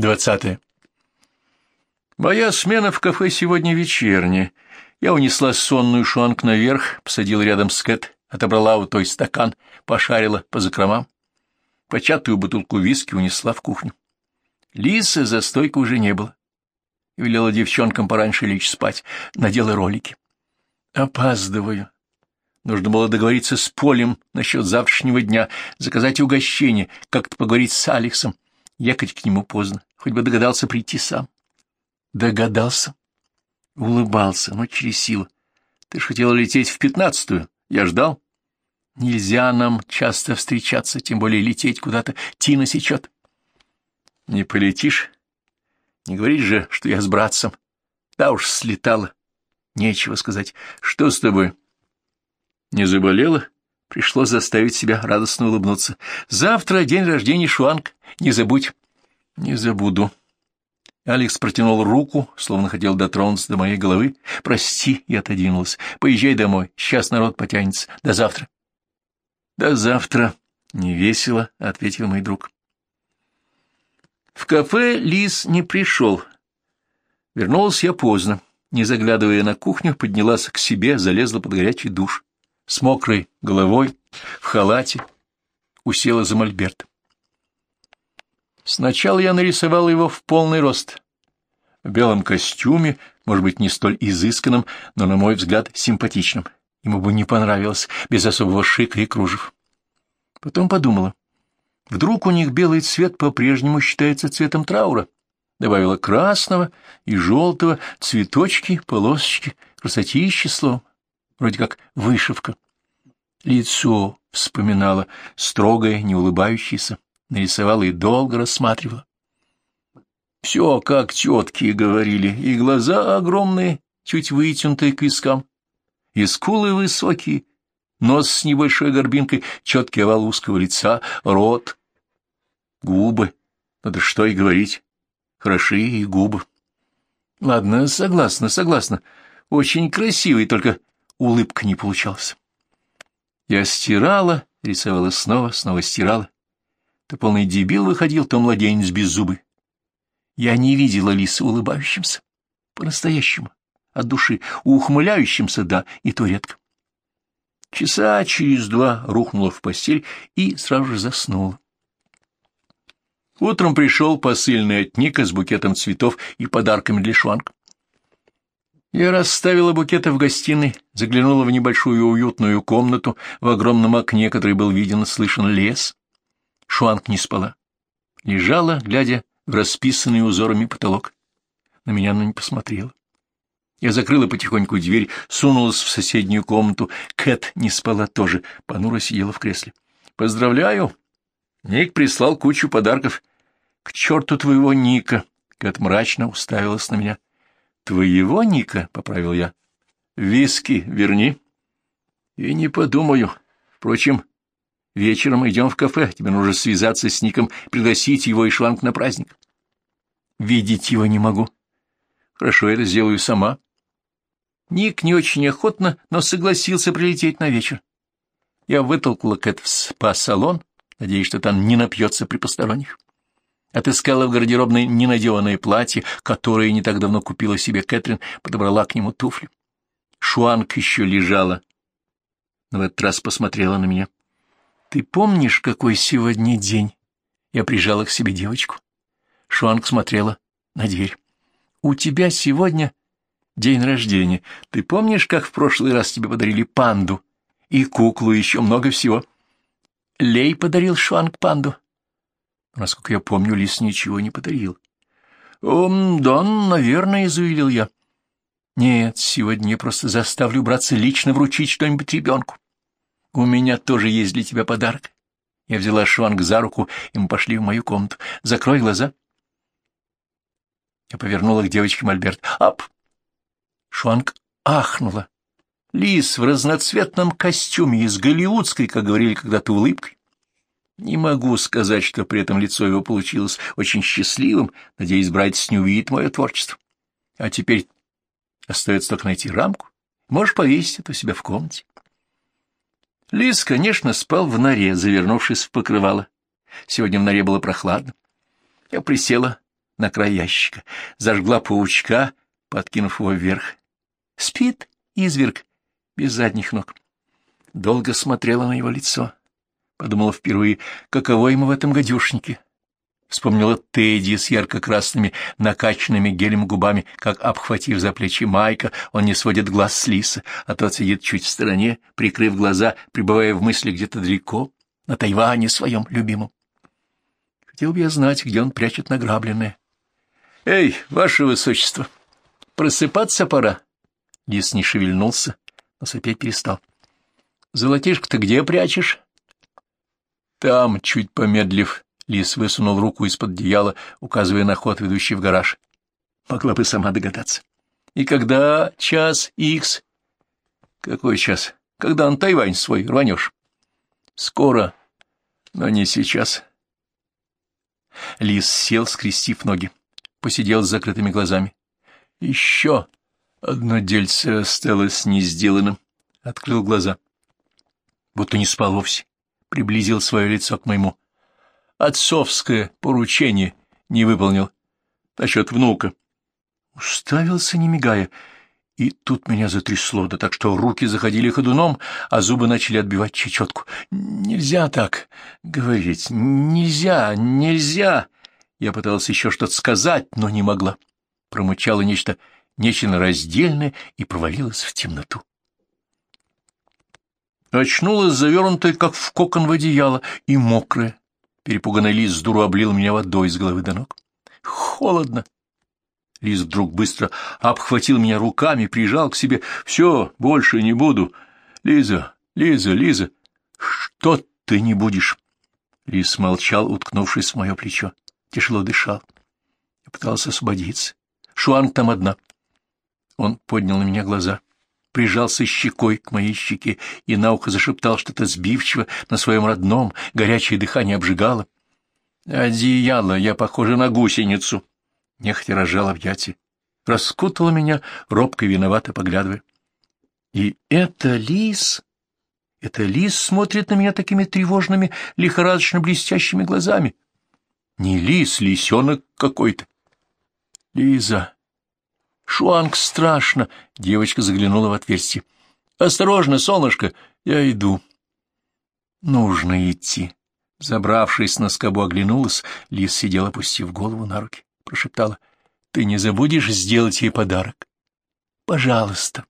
Двадцатое. Моя смена в кафе сегодня вечерняя. Я унесла сонную шуанг наверх, посадила рядом с Кэт, отобрала у той стакан, пошарила по закромам. Початую бутылку виски унесла в кухню. Лисы за стойкой уже не было. Велела девчонкам пораньше лечь спать, надела ролики. Опаздываю. Нужно было договориться с Полем насчет завтрашнего дня, заказать угощение, как-то поговорить с Алексом. Ехать к нему поздно, хоть бы догадался прийти сам. Догадался. Улыбался, но через силу. Ты ж хотела лететь в пятнадцатую. Я ждал. Нельзя нам часто встречаться, тем более лететь куда-то. Тина сечет. Не полетишь? Не говоришь же, что я с братцем. Да уж, слетала. Нечего сказать. Что с тобой? Не заболела? Пришлось заставить себя радостно улыбнуться. Завтра день рождения Шуанг. Не забудь. Не забуду. Алекс протянул руку, словно хотел дотронуться до моей головы. Прости, я отодвинулась. Поезжай домой. Сейчас народ потянется. До завтра. До завтра. Невесело, — ответил мой друг. В кафе Лис не пришел. Вернулась я поздно. Не заглядывая на кухню, поднялась к себе, залезла под горячий душ с мокрой головой, в халате, усела за мольберт. Сначала я нарисовал его в полный рост, в белом костюме, может быть, не столь изысканном, но, на мой взгляд, симпатичным. Ему бы не понравилось, без особого шика и кружев. Потом подумала, вдруг у них белый цвет по-прежнему считается цветом траура. Добавила красного и желтого, цветочки, полосочки, красотища словом вроде как вышивка. Лицо вспоминала, строгое, не улыбающееся, нарисовала и долго рассматривала. Все, как тетки говорили, и глаза огромные, чуть вытянутые к вискам, и скулы высокие, нос с небольшой горбинкой, четкий овал узкого лица, рот, губы. Надо что и говорить, хороши и губы. Ладно, согласна, согласна. Очень красивый, только улыбка не получалась. Я стирала, рисовала снова, снова стирала. То полный дебил выходил, то младенец без зубы. Я не видела лиса улыбающимся, по-настоящему, от души, ухмыляющимся, да, и то редко. Часа через два рухнула в постель и сразу же заснула. Утром пришел посыльный от Ника с букетом цветов и подарками для Шванг. Я расставила букеты в гостиной, заглянула в небольшую уютную комнату, в огромном окне, который был виден и слышен лес. Шуанг не спала. Лежала, глядя в расписанный узорами потолок. На меня она не посмотрела. Я закрыла потихоньку дверь, сунулась в соседнюю комнату. Кэт не спала тоже, понуро сидела в кресле. «Поздравляю! Ник прислал кучу подарков. К черту твоего Ника!» Кэт мрачно уставилась на меня. Твоего Ника, — поправил я. Виски верни. И не подумаю. Впрочем, вечером идем в кафе. Тебе нужно связаться с Ником, пригласить его и шланг на праздник. Видеть его не могу. Хорошо, я это сделаю сама. Ник не очень охотно, но согласился прилететь на вечер. Я вытолкнула Кэт в спа-салон, надеясь, что там не напьется при посторонних. Отыскала в гардеробной ненадеванное платье, которое не так давно купила себе Кэтрин, подобрала к нему туфли. Шуанг еще лежала, но в этот раз посмотрела на меня. — Ты помнишь, какой сегодня день? Я прижала к себе девочку. Шуанг смотрела на дверь. — У тебя сегодня день рождения. Ты помнишь, как в прошлый раз тебе подарили панду? И куклу, еще много всего. Лей подарил Шуанг панду. Насколько я помню, лис ничего не подарил. — да, наверное, — заявил я. — Нет, сегодня я просто заставлю браться лично вручить что-нибудь ребенку. У меня тоже есть для тебя подарок. Я взяла Шуанг за руку, и мы пошли в мою комнату. Закрой глаза. Я повернула к девочке Мольберт. Ап! Шуанг ахнула. Лис в разноцветном костюме и с голливудской, как говорили когда-то, улыбкой. Не могу сказать, что при этом лицо его получилось очень счастливым, надеясь, братец не увидит мое творчество. А теперь остается только найти рамку. Можешь повесить это у себя в комнате. Лис, конечно, спал в норе, завернувшись в покрывало. Сегодня в норе было прохладно. Я присела на край ящика, зажгла паучка, подкинув его вверх. Спит изверг без задних ног. Долго смотрела на его лицо. Подумала впервые, каково ему в этом гадюшнике. Вспомнила Тедди с ярко-красными, накачанными гелем губами, как, обхватив за плечи Майка, он не сводит глаз с Лиса, а тот сидит чуть в стороне, прикрыв глаза, пребывая в мысли где-то далеко, на Тайване своем любимом. Хотел бы я знать, где он прячет награбленное. — Эй, ваше высочество, просыпаться пора. Лис не шевельнулся, но сопеть перестал. — Золотишко-то где прячешь? — Там, чуть помедлив, Лис высунул руку из-под одеяла, указывая на ход, ведущий в гараж. Могла бы сама догадаться. И когда час икс? Какой час? Когда на Тайвань свой рванешь? Скоро, но не сейчас. Лис сел, скрестив ноги, посидел с закрытыми глазами. Еще одно дельце осталось не сделанным. Открыл глаза. Будто не спал вовсе. Приблизил свое лицо к моему отцовское поручение не выполнил. Насчет внука. Уставился, не мигая, и тут меня затрясло, да так что руки заходили ходуном, а зубы начали отбивать чечетку. Нельзя так говорить, нельзя, нельзя. Я пытался еще что-то сказать, но не могла. Промычало нечто нечленораздельное и провалилась в темноту. Очнулась завернутая, как в кокон в одеяло, и мокрая, Перепуганный лис дуру облил меня водой с головы до ног. Холодно. Лис вдруг быстро обхватил меня руками, прижал к себе. Все, больше не буду. Лиза, Лиза, Лиза, что ты не будешь? Лис молчал, уткнувшись в мое плечо. Тяжело дышал. Я пытался освободиться. Шуанг там одна. Он поднял на меня глаза прижался щекой к моей щеке и на ухо зашептал что-то сбивчиво на своем родном, горячее дыхание обжигало. «Одеяло, я похожа на гусеницу!» Нехотя рожал объятие. Раскутала меня, робко виновато поглядывая. «И это лис!» Это лис смотрит на меня такими тревожными, лихорадочно блестящими глазами. Не лис, лисенок какой-то. Лиза, Шуанг страшно. Девочка заглянула в отверстие. Осторожно, солнышко, я иду. Нужно идти. Забравшись на скобу, оглянулась. Лис сидел, опустив голову на руки. Прошептала. Ты не забудешь сделать ей подарок? Пожалуйста.